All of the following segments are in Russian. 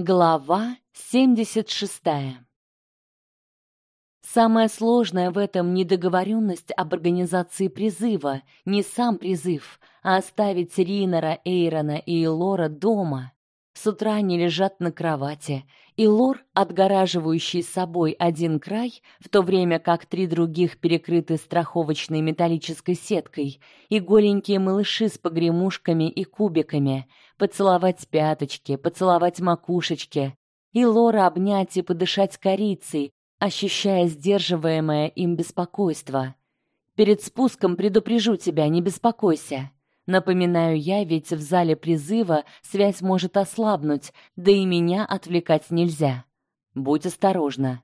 Глава 76. Самое сложное в этом недоговоренность об организации призыва, не сам призыв, а оставить Ринера, Эйрона и Лора дома. С утра они лежат на кровати, и Лор, отгораживающий собой один край, в то время как три других перекрыты страховочной металлической сеткой, и голенькие малыши с погремушками и кубиками, поцеловать пяточки, поцеловать макушечки, и Лора обнять и подышать корицей, ощущая сдерживаемое им беспокойство. Перед спуском предупрежу тебя, не беспокойся. Напоминаю я, ведь в зале призыва связь может ослабнуть, да и меня отвлекать нельзя. Будь осторожна.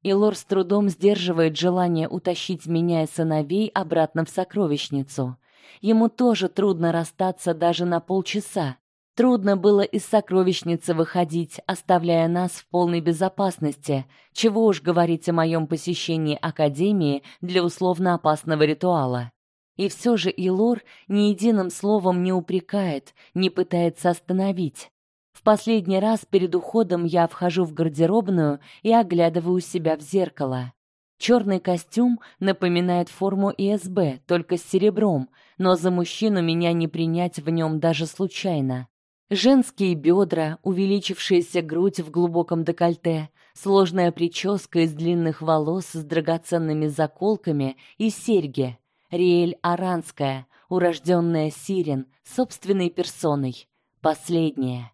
И Лор с трудом сдерживает желание утащить меня и сыновей обратно в сокровищницу. Ему тоже трудно расстаться даже на полчаса, Трудно было из сокровищницы выходить, оставляя нас в полной безопасности. Чего уж говорить о моем посещении академии для условно опасного ритуала. И все же Илор ни единым словом не упрекает, не пытается остановить. В последний раз перед уходом я вхожу в гардеробную и оглядываю себя в зеркало. Черный костюм напоминает форму ИСБ, только с серебром, но за мужчину меня не принять в нем даже случайно. Женские бедра, увеличившаяся грудь в глубоком декольте, сложная прическа из длинных волос с драгоценными заколками и серьги. Риэль Аранская, урожденная Сирен, собственной персоной. Последняя.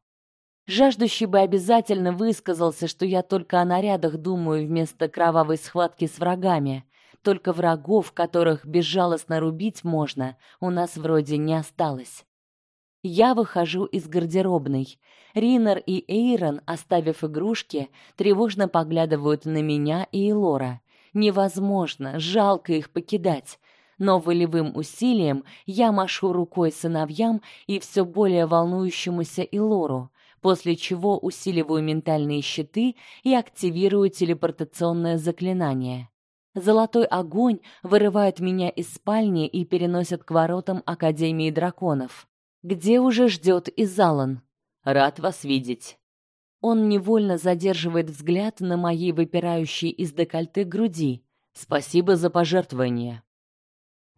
Жаждущий бы обязательно высказался, что я только о нарядах думаю вместо кровавой схватки с врагами. Только врагов, которых безжалостно рубить можно, у нас вроде не осталось. Я выхожу из гардеробной. Ринер и Эйрон, оставив игрушки, тревожно поглядывают на меня и Элора. Невозможно, жалко их покидать. Но волевым усилием я машу рукой сыновьям и все более волнующемуся Элору, после чего усиливаю ментальные щиты и активирую телепортационное заклинание. Золотой огонь вырывает меня из спальни и переносит к воротам Академии драконов где уже ждет Изалан. Рад вас видеть. Он невольно задерживает взгляд на моей выпирающей из декольте груди. Спасибо за пожертвование.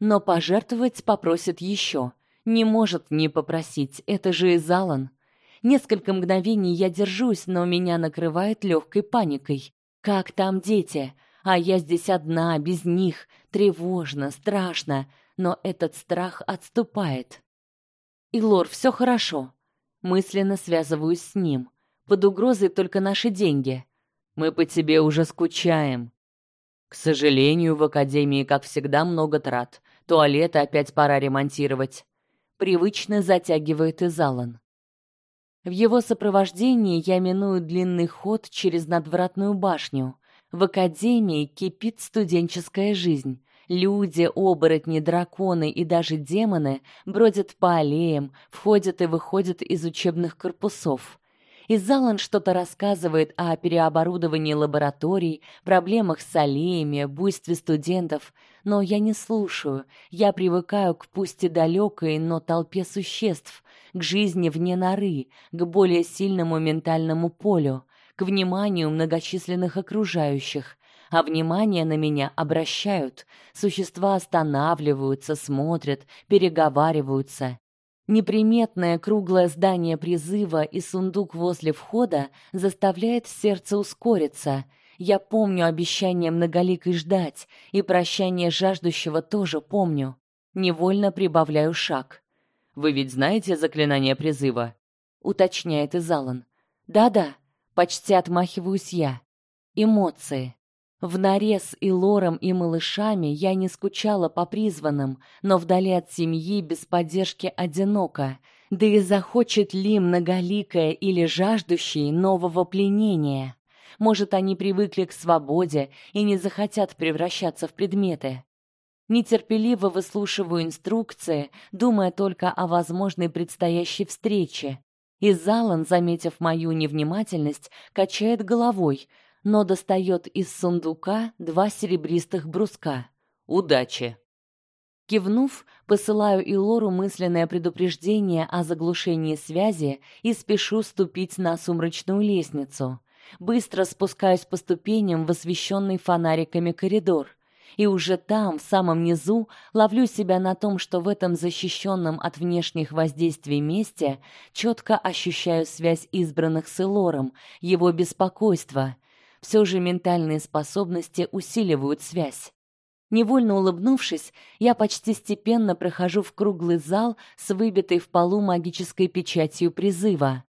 Но пожертвовать попросит еще. Не может не попросить, это же Изалан. Несколько мгновений я держусь, но меня накрывает легкой паникой. Как там дети? А я здесь одна, без них. Тревожно, страшно, но этот страх отступает. Илор, все хорошо. Мысленно связываюсь с ним. Под угрозой только наши деньги. Мы по тебе уже скучаем. К сожалению, в академии, как всегда, много трат. Туалеты опять пора ремонтировать. Привычно затягивает Изалан. В его сопровождении я миную длинный ход через надвратную башню. В академии кипит студенческая жизнь. Люди, оборотни, драконы и даже демоны бродят по аллеям, входят и выходят из учебных корпусов. Изалан что-то рассказывает о переоборудовании лабораторий, проблемах с аллеями, буйстве студентов, но я не слушаю. Я привыкаю к пусть и далекой, но толпе существ, к жизни вне норы, к более сильному ментальному полю, к вниманию многочисленных окружающих, а внимание на меня обращают. Существа останавливаются, смотрят, переговариваются. Неприметное круглое здание призыва и сундук возле входа заставляет сердце ускориться. Я помню обещание многоликой ждать, и прощание жаждущего тоже помню. Невольно прибавляю шаг. Вы ведь знаете заклинание призыва? уточняет Изалан. Да-да, почти отмахиваюсь я. Эмоции. В норе с Илором и малышами я не скучала по призванным, но вдали от семьи без поддержки одиноко. Да и захочет ли многоликая или жаждущий нового пленения? Может, они привыкли к свободе и не захотят превращаться в предметы. Нетерпеливо выслушиваю инструкции, думая только о возможной предстоящей встрече. И Залан, заметив мою невнимательность, качает головой, но достает из сундука два серебристых бруска. Удачи. Кивнув, посылаю Илору мысленное предупреждение о заглушении связи и спешу ступить на сумрачную лестницу. Быстро спускаюсь по ступеням в освещенный фонариками коридор. И уже там, в самом низу, ловлю себя на том, что в этом защищенном от внешних воздействий месте четко ощущаю связь избранных с Элором, его беспокойство. Все же ментальные способности усиливают связь. Невольно улыбнувшись, я почти степенно прохожу в круглый зал с выбитой в полу магической печатью призыва.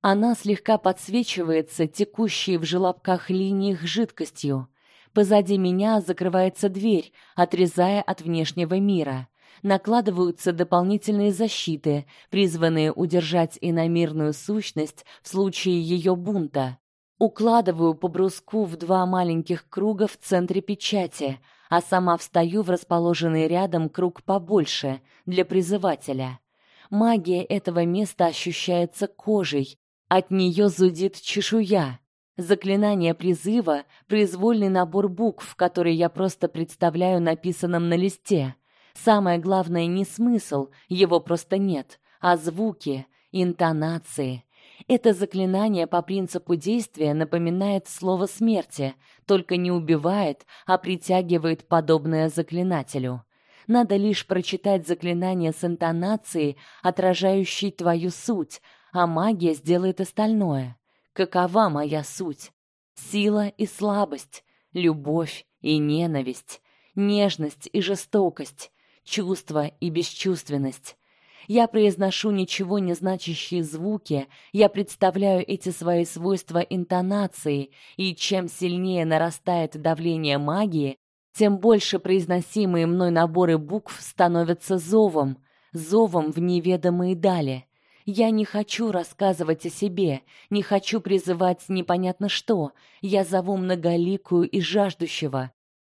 Она слегка подсвечивается текущей в желобках линиях жидкостью. Позади меня закрывается дверь, отрезая от внешнего мира. Накладываются дополнительные защиты, призванные удержать иномирную сущность в случае ее бунта. Укладываю по бруску в два маленьких круга в центре печати, а сама встаю в расположенный рядом круг побольше для призывателя. Магия этого места ощущается кожей, от нее зудит чешуя. Заклинание призыва произвольный набор букв, которые я просто представляю написанным на листе. Самое главное не смысл, его просто нет, а звуки, интонации. Это заклинание по принципу действия напоминает слово смерти, только не убивает, а притягивает подобное заклинателю. Надо лишь прочитать заклинание с интонацией, отражающей твою суть, а магия сделает остальное. Какова моя суть? Сила и слабость, любовь и ненависть, нежность и жестокость, чувство и бесчувственность. Я произношу ничего не значащие звуки, я представляю эти свои свойства интонацией, и чем сильнее нарастает давление магии, тем больше произносимые мной наборы букв становятся зовом, зовом в неведомые дали. Я не хочу рассказывать о себе, не хочу призывать непонятно что. Я зову многоликую и жаждущего.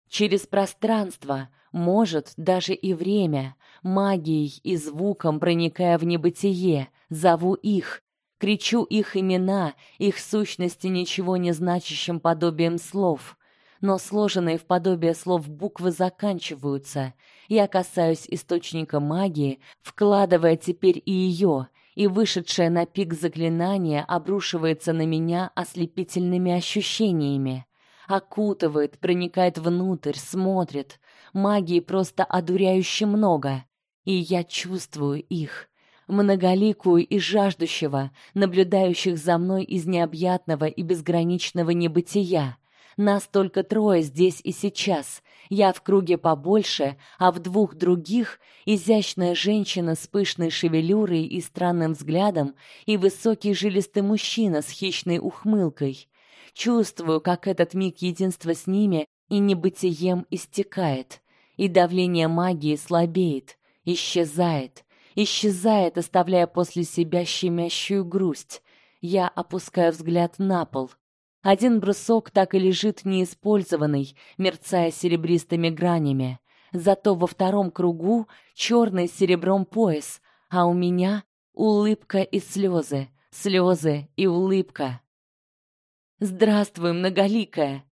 Через пространство, может, даже и время, магией и звуком проникая в небытие, зову их, кричу их имена, их сущности ничего не значащим подобием слов. Но сложенные в подобие слов буквы заканчиваются. Я касаюсь источника магии, вкладывая теперь и ее, и вышедшее на пик заклинание обрушивается на меня ослепительными ощущениями. Окутывает, проникает внутрь, смотрит. Магии просто одуряюще много, и я чувствую их, многоликую и жаждущего, наблюдающих за мной из необъятного и безграничного небытия. Нас только трое здесь и сейчас. Я в круге побольше, а в двух других изящная женщина с пышной шевелюрой и странным взглядом и высокий жилистый мужчина с хищной ухмылкой. Чувствую, как этот миг единства с ними и небытием истекает, и давление магии слабеет, исчезает, исчезает, оставляя после себя щемящую грусть. Я опускаю взгляд на пол. Один брусок так и лежит неиспользованный, мерцая серебристыми гранями. Зато во втором кругу черный с серебром пояс, а у меня улыбка и слезы, слезы и улыбка. Здравствуй, многоликая.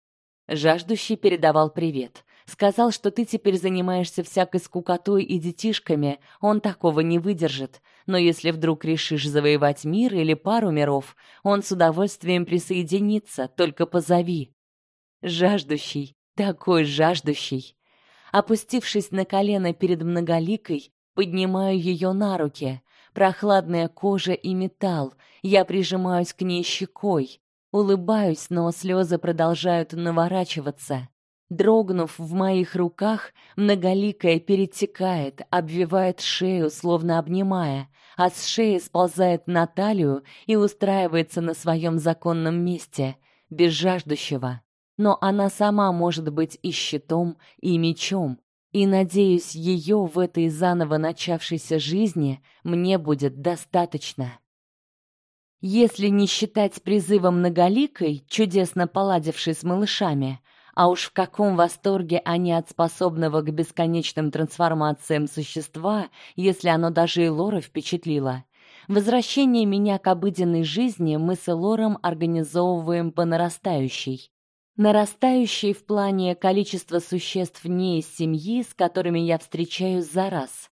Жаждущий передавал привет. Сказал, что ты теперь занимаешься всякой скукотой и детишками, он такого не выдержит. Но если вдруг решишь завоевать мир или пару миров, он с удовольствием присоединится, только позови. Жаждущий, такой жаждущий. Опустившись на колено перед многоликой, поднимаю ее на руки. Прохладная кожа и металл. Я прижимаюсь к ней щекой. Улыбаюсь, но слезы продолжают наворачиваться. Дрогнув в моих руках, многоликая перетекает, обвивает шею, словно обнимая, а с шеи сползает на талию и устраивается на своем законном месте, без жаждущего. Но она сама может быть и щитом, и мечом, и надеюсь, ее в этой заново начавшейся жизни мне будет достаточно. Если не считать призывом многоликой, чудесно поладившей с малышами, а уж в каком восторге они от способного к бесконечным трансформациям существа, если оно даже и Лора впечатлило. Возвращение меня к обыденной жизни мы с Лором организовываем по нарастающей. нарастающее в плане количество существ не из семьи, с которыми я встречаюсь за раз.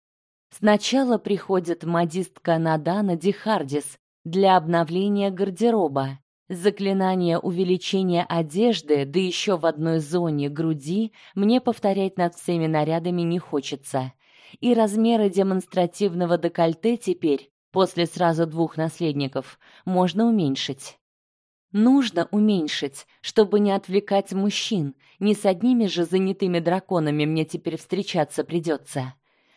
Сначала приходит модистка Надана Дихардис для обновления гардероба. Заклинание увеличения одежды, да еще в одной зоне груди, мне повторять над всеми нарядами не хочется. И размеры демонстративного декольте теперь, после сразу двух наследников, можно уменьшить. Нужно уменьшить, чтобы не отвлекать мужчин. Не с одними же занятыми драконами мне теперь встречаться придется.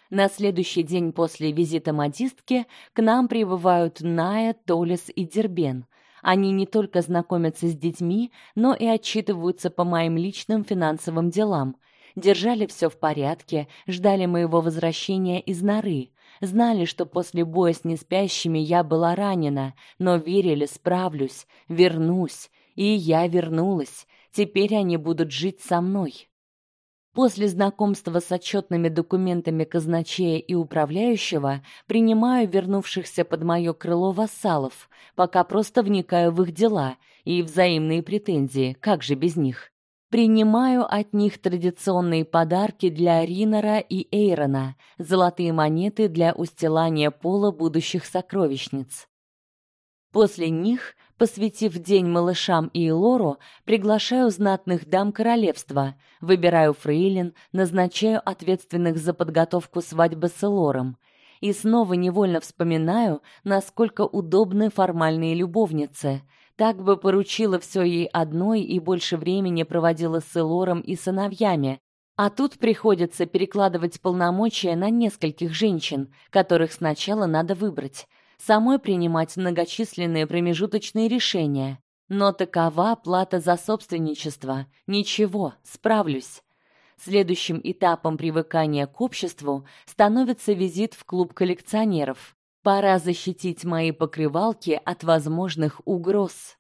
На следующий день после визита модистки к нам прибывают Ная, Толис и Дербен. Они не только знакомятся с детьми, но и отчитываются по моим личным финансовым делам. Держали все в порядке, ждали моего возвращения из норы. Знали, что после боя с неспящими я была ранена, но верили, справлюсь, вернусь. И я вернулась. Теперь они будут жить со мной. После знакомства с отчетными документами казначея и управляющего принимаю вернувшихся под мое крыло вассалов, пока просто вникаю в их дела и взаимные претензии, как же без них. Принимаю от них традиционные подарки для Ринора и Эйрона, золотые монеты для устилания пола будущих сокровищниц. После них, посвятив день малышам и Лору, приглашаю знатных дам королевства, выбираю фрейлин, назначаю ответственных за подготовку свадьбы с Лором. И снова невольно вспоминаю, насколько удобны формальные любовницы – так бы поручила все ей одной и больше времени проводила с Элором и сыновьями. А тут приходится перекладывать полномочия на нескольких женщин, которых сначала надо выбрать, самой принимать многочисленные промежуточные решения. Но такова плата за собственничество. Ничего, справлюсь. Следующим этапом привыкания к обществу становится визит в клуб коллекционеров. Пора защитить мои покрывалки от возможных угроз.